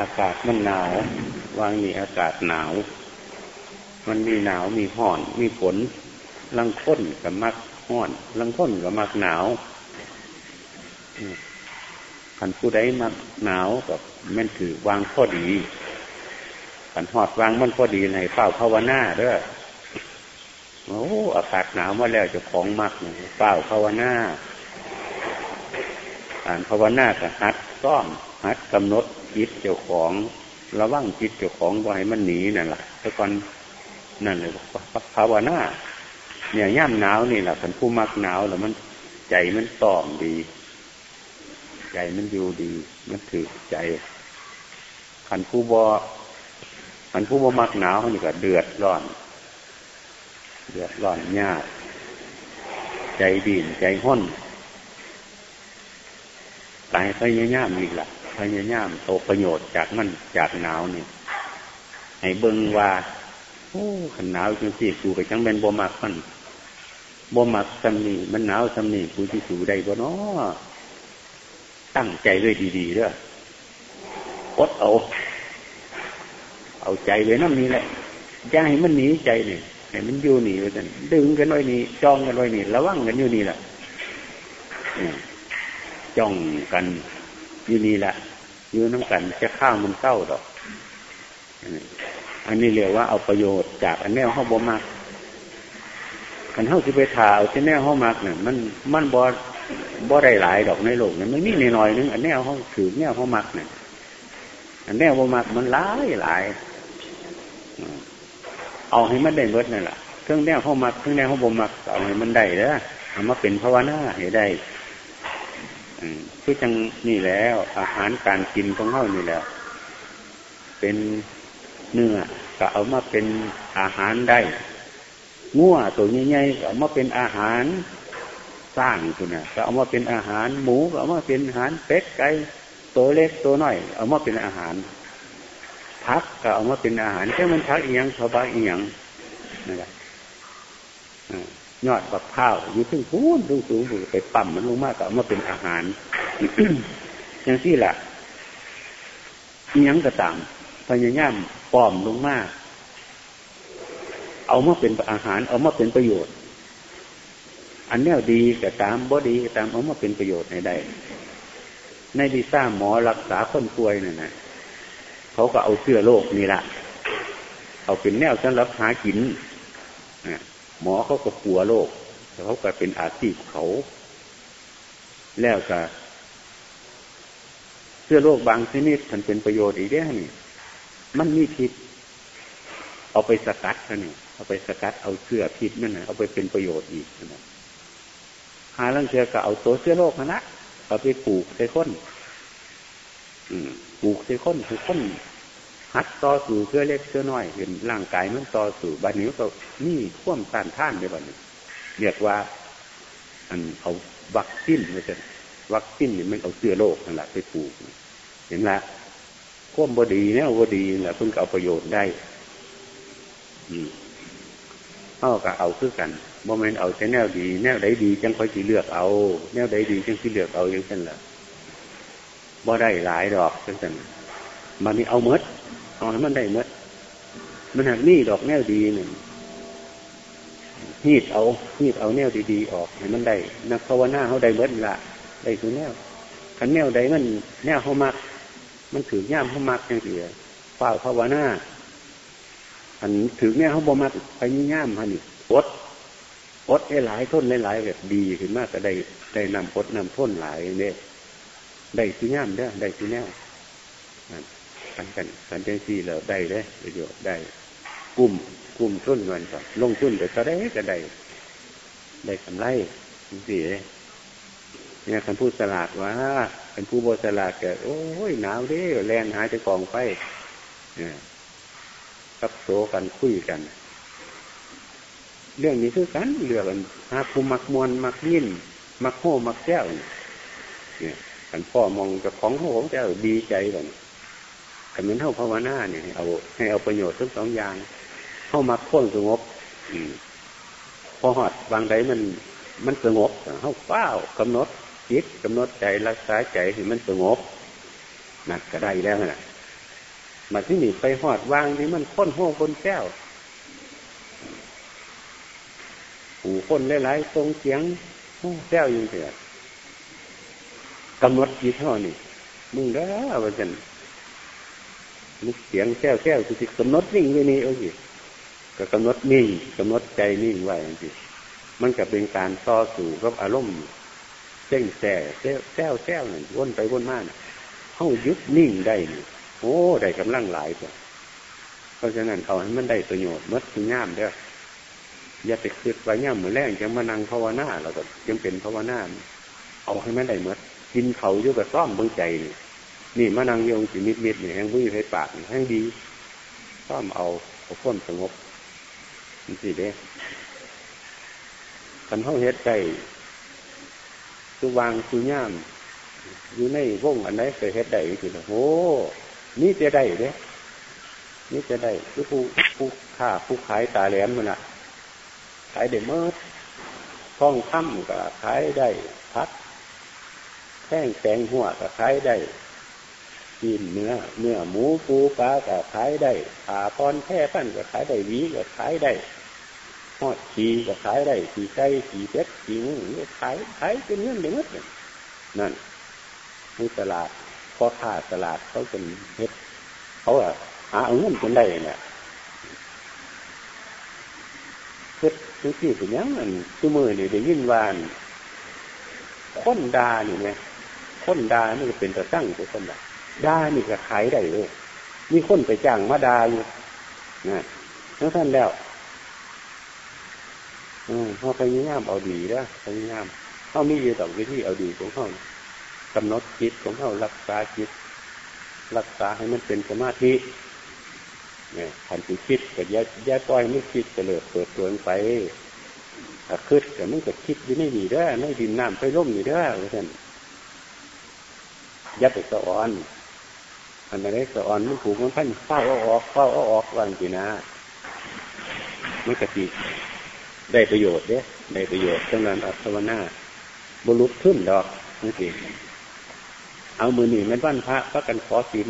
อากาศมันหนาววางมีอากาศหนาว มันมีหนาวมีห่อน มีฝนลังค้นกับมักห่อนลังค้นกับมักหนาวขันผู้ใดมักหนาวกับแมันถือวางพอดีขันหอดวางมันพอดีในเฝ้าภาวนาเด้อโอ้อากาศหนาวมาแล้วจะของมักเฝ้าภาวนาอ่านภาวนากับฮัดซ่อมฮัดกำหนด จิตเจ้าของระว่างจิตเจ้าของไว้มันหนีนั่นแหละแต่ก่อนนั่นเลยภาวนาเนี่ยย่ำหนาวนี่แหละขันผู้มักหนาวแล้วมันใจมันต่อมดี ใจมันอยู่ดี มันถือใจขันผู้บอขันผู้บอมักหนาวเขานี่ก็เดือดร้อน เดือดร้อนยากใจดีนใจห้นตายพยายามอีกละ ยายามโตประโยชน์จากมันจากหนาวนี่ให้เบิ่งว่าโอ้ขันหนาวจังสี่กูไปจังเป็นบ่มักมันบ่มักสำนีมันหนาวสำนีกูที่สูได้บ่เนาะตั้งใจด้วยดีๆเด้ออดเอา เอาใจไว้นั่นนี่แหละอย่าให้มันหนีใจนี่ให้มันอยู่หนีไว้กันดึงกันไว้นี่จ้องกันไว้นี่ระวังกันอยู่นี่แหละจ้องกันอยู่นี่แหละ อยู่น้ำกันจะข้าวมันเศร้าดอก อันนี้เรียกว่าเอาประโยชน์จากอันแนวห้องบ่มักขันเท่าที่ไปถ่าเอาที่แนวห้องมักเนี่ยมันมันบอบ่ได้หลายดอกในโลกเนี่ยมันนี่น่อยนึงอันแนวห้องถือแนวห้องมักเนี่ยอันแนวบ่มักมันหลายหลายเอาให้มันได้เบิดนั่นแหละเครื่องแนวห้องมักเครื่องแนวห้องบ่มักเอาให้มันได้เด้อเอามาเป็นภาวนาให้ได้ คือจังนี่แล้ว อาหารการกินของเฮานี่แล้ว เป็นเนื้อก็เอามาเป็นอาหารได้งัวตัวใหญ่ๆก็เอามาเป็นอาหารสร้างคุณนะก็เอามาเป็นอาหารหมูก็เอามาเป็นอาหารเป็ดไก่ตัวเล็กตัวน้อย เอามาเป็นอาหารพักก็เอามาเป็นอาหารแค่มันพักอีหยังสบายอีหยังนั่นแหละ ยอดบักข้าวอยู่ขึ้นพูนสูงสูงไปปั่มมันลงมากก็เอามาเป็นอาหารอย่างที่แหละยังก็ตามพยายามปลอมลงมาก เอามาเป็นอาหาร เอามาเป็นประโยชน์ อันนี้ดีก็ตามบ่ดีก็ตามเอามาเป็นประโยชน์ในใดในดีซ่าหมอรักษาคนป่วยนั่นนะเขาก็เอาเสื้อโรคนี่แหละเอาเป็นแนวสำหรับหากิน หมอเขาก็กลัวโรคแต่เขาก็เป็นอาชีพเขา แล้วก็เสื้อโรคบางชนิดมันเป็นประโยชน์อีกแน่นี่มันมีพิษ เอาไปสกัดนี่เอาไปสกัดเอาเสื้อพิษนั่นนะเอาไปเป็นประโยชน์อีกนะหาเรื่องเชื้อก็เอาตัวเสื้อโรคนะเอาไปปลูกใส่ข้นปลูกใส่ข้นใส่ข้น หัดต่อสู่เพื่อเล็กเพื่อน้อยเห็นร่างกายมันต่อสู่บัดนี้ก็นี่ข่วมต้านท่านในบัดนี้เรียกว่า อันเอาวัคซีนไม่ใช่วัคซีนนี่มันเอาเสื้อโรคนั่นแหละไปปลูก เห็นละข่วมบดีเนี่ยบดีแหละเพิ่งเอาประโยชน์ได้อืมเอาก็เอาคือกันโมเมนต์เอาแต่แนวดี แนวใดดีจังค่อยสีเลือกเอา แนวใดดีจังสีเลือกเอาอย่างเช่นละบ่ได้หลายดอกจังสันมันนี่เอาเมด เอาให้มันได้เมดมันหักนี่ดอกแนวดีหนึ่งฮีดเอาฮีดเอาแนวดีๆออกให้มันได้นักภาวนาเขาได้เมดละได้คือแนวขันแนวใดมันแนวเขามัก มันถือย่ามเขามักอย่างเดียวเฝ้าภาวนาอันถือแนวเขาบ่มักไปย่ามฮะนี่อดอดให้หลายท้นหลายแบบดีขึ้นมากก็ได้ได้นำอดนำท้นหลายเนี่ยได้ที่ย่ามได้ได้ที่แนว กันกันกันใจสี่เราได้เลยประโยชน์ได้กลุ่มกลุ่มทุนเงินก่อนลงทุนแต่ก็ได้ก็ได้ได้กำไรสี่เนี่ยคันพูดสลาดว่าคันผู้บสลาดแกโอ้ยหนาวดิแรงหายจะกองไฟเนี่ยกับโซกันคุยกัน เรื่องนี้คือกันเรื่องหาภูมักมวลมักยินมักโหมักแจ้วเนี่ยกันพ่อมองกับของโหของแจ้วดีใจแบบ แต่เหมือนเท่าภาวนาเนี่ยเอาให้เอาประโยชน์ทั้งสองอย่างเข้ามาค้นสงบ อืพอหอดบางใดมันมันสงบเข้าเฝ้ากำหนดจิตกำหนดใจรักษาใจให้มันสงบนักก็ได้แล้วนะมาที่นี่ไปหอดวางที่มันค้นห้องคนแก้วหูคนหลายๆตรงเสียงแก้วยิงเถื่อกำหนดจิตเท่านี่มึงได้ว่าจัน มึงเสียงแก้วแก้วคือสิกำหนดนิ่งไว้นี่โอ้ยก็กำหนดนิ่งกำหนดใจนิ่งไว้จริงมันก็เป็นการต่อสู่กับอารมณ์เส้นแส่แซ่แซ่แซ่หนึ่งวนไปวนมาเข้ายึดนิ่งได้นี่โอ้ได้กำลังหลายตัวเพราะฉะนั้นเอาให้มันได้ประโยชน์มัดคืองามเด้ออย่าไปคิดไว้ย่ามเหมือนแรงจะมานั่งภาวนาเราก็ยังเป็นภาวนาเอาให้มันได้มัดกินเขาอยู่กับซ่อมเบางใจนี่ นี่มานั่งยงสิมิดมิดนี่แห้งวิ่งให้ปากแห้งดีซ่อมเอาเอาพ้นสงบนี่สิเด้คันเขาเฮ็ดใจคือวางคือย่ามอยู่ในวงอันไหนเคยเฮ็ดได้จริงๆโอ้นี่จะได้เด้นี่จะได้คือผู้ผู้ค้าผู้ขายตาแหลมมันอะ ขายเดเมิร์ท่องค่ำก็ขายได้พัดแท่งแสงหัวก็ขายได้ กินเนื้อเนื้อหมูปูปลาก็ขายได้ขาพรแค่ปั้นก็ขายได้วีก็ขายได้หอดขี่ก็ขายได้ขี่ไก่ขี่เป็ดขี่หมูขายขายเป็นเงินเดือดนั่นในตลาดพ่อค้าตลาดเขาเป็นเฮ็ดเขาอะหาเอเงินเป็นได้เนี่ยเฮ็ดทุกที่เป็นยังอันตัวมือนี่ได้ยินวานค้นดานี่ไงค้นดานี่ก็เป็นตะตั้งตัวคนดา ดานี่ก็ขายได้เลยมีคนไปจ้างมาดาอยู่นะทั้งท่านแล้วอืมเขาพยายามเอาดีนะพยายามเขามีอยู่ต่อวิธีเอาดีของเขากำหนดจิตของเขารักษาจิต รักษาให้มันเป็นสมาธิเนี่ยขันติคิดกับย้ายยายปล่อยไม่คิดจะเลิดเปิดตัวไปถ้าคิดแต่มันก็คิดอยู่ไม่ดีได้ไม่ดินน้ำไปร่มอยู่ได้เพราะฉะนั้นยัดไปสะอ่อน อันไหนสะอ่อนมันผูกมันพันเฝ้าเอาออกเฝ้าเอาออกวันสินะมันกะติได้ประโยชน์เนี่ยได้ประโยชน์จังนั้นอัศวนาบรุษขึ้นดอกนี่สิเอามือหนีมันวันพระพระกันขอศีล